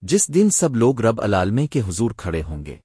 جس دن سب لوگ رب العالمے کے حضور کھڑے ہوں گے۔